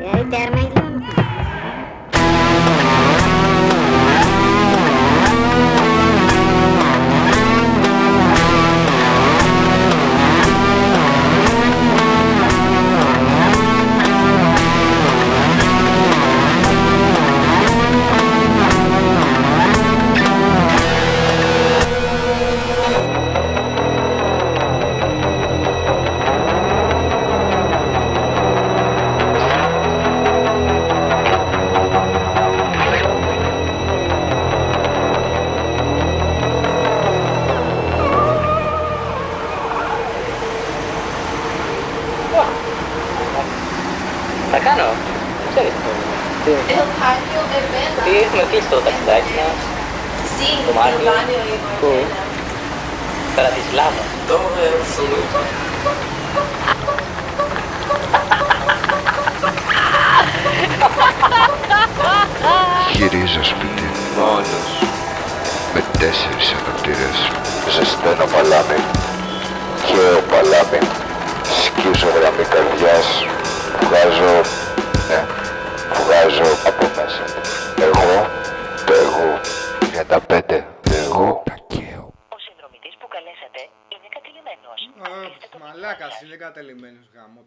Ee, ya dermek Θα κάνω. Ξέρεις το. Τι, Eu caio é verdade. τι έχουμε κλείσει το ταξιδάκι να Sim, Do Mário. do Mário e Pô. Morena. Bratislava. Então, é, sou muito. Γυρίζω σπίτι Μόνος. με τέσσερις αναπτήρες Ζεσταίνω παλάμι και ο παλάμι Σκίζω γραμμή καρδιάς από μέσα Εγώ, το εγώ Για τα πέντε, εγώ τα καίω. Ο συνδρομητής που καλέσατε είναι κατηλημένος. Αχ, μαλάκας είναι κατελημένος γάμο.